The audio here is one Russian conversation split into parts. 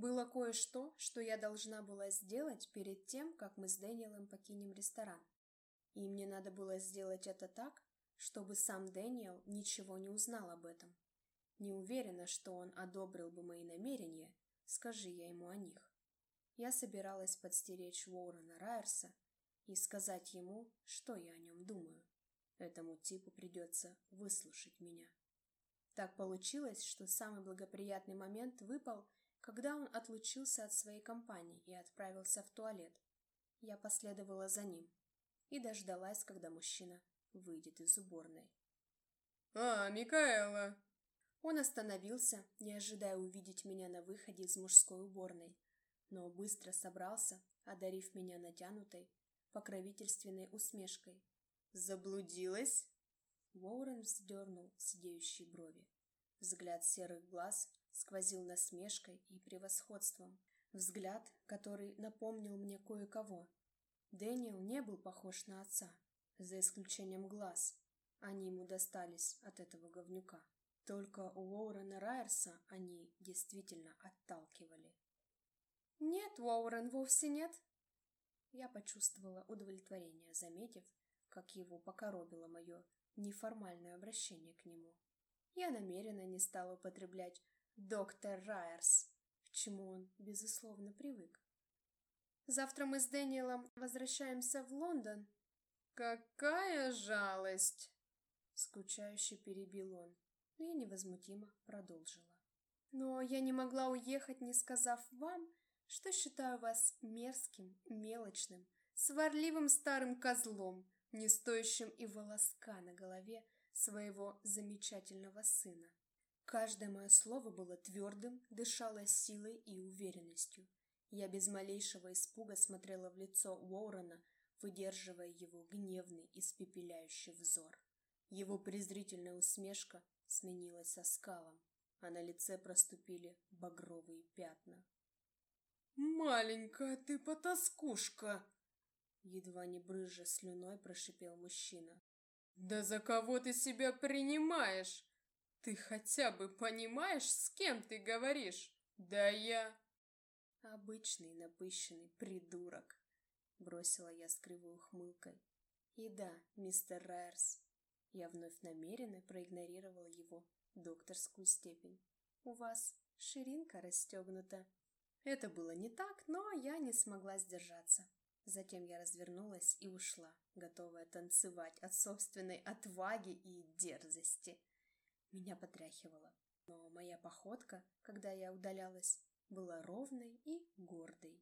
Было кое-что, что я должна была сделать перед тем, как мы с Дэниелом покинем ресторан. И мне надо было сделать это так, чтобы сам Дэниел ничего не узнал об этом. Не уверена, что он одобрил бы мои намерения, скажи я ему о них. Я собиралась подстеречь Уоррена Райерса и сказать ему, что я о нем думаю. Этому типу придется выслушать меня. Так получилось, что самый благоприятный момент выпал, когда он отлучился от своей компании и отправился в туалет. Я последовала за ним и дождалась, когда мужчина выйдет из уборной. «А, Микаэла!» Он остановился, не ожидая увидеть меня на выходе из мужской уборной, но быстро собрался, одарив меня натянутой, покровительственной усмешкой. «Заблудилась?» Уоррен вздернул сидеющие брови. Взгляд серых глаз сквозил насмешкой и превосходством. Взгляд, который напомнил мне кое-кого. Дэниел не был похож на отца, за исключением глаз. Они ему достались от этого говнюка. Только у Уоррена Райерса они действительно отталкивали. «Нет, Уоррен, вовсе нет!» Я почувствовала удовлетворение, заметив, как его покоробило мое неформальное обращение к нему. Я намеренно не стала употреблять «доктор Райерс», к чему он, безусловно, привык. «Завтра мы с Дэниелом возвращаемся в Лондон». «Какая жалость!» Скучающе перебил он, но я невозмутимо продолжила. «Но я не могла уехать, не сказав вам, что считаю вас мерзким, мелочным, сварливым старым козлом, не стоящим и волоска на голове своего замечательного сына. Каждое мое слово было твердым, дышало силой и уверенностью. Я без малейшего испуга смотрела в лицо Уоррена, выдерживая его гневный, испепеляющий взор. Его презрительная усмешка сменилась оскалом, а на лице проступили багровые пятна. «Маленькая ты потаскушка!» Едва не брызжа слюной прошипел мужчина. «Да за кого ты себя принимаешь? Ты хотя бы понимаешь, с кем ты говоришь? Да я...» «Обычный напыщенный придурок», — бросила я с кривой ухмылкой. «И да, мистер Райерс, я вновь намеренно проигнорировала его докторскую степень. У вас ширинка расстегнута». Это было не так, но я не смогла сдержаться. Затем я развернулась и ушла, готовая танцевать от собственной отваги и дерзости. Меня потряхивало, но моя походка, когда я удалялась, была ровной и гордой.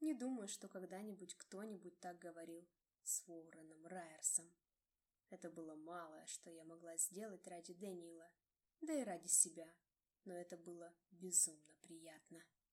Не думаю, что когда-нибудь кто-нибудь так говорил с Уорреном Райерсом. Это было малое, что я могла сделать ради Дэниела, да и ради себя, но это было безумно приятно.